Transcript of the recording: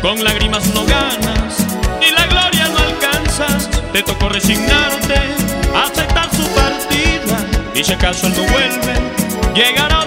con lágrimas no ganas ni la gloria no alcanzas. Te tocó resignarte, aceptar su partida. Y si acaso él no vuelve, llegará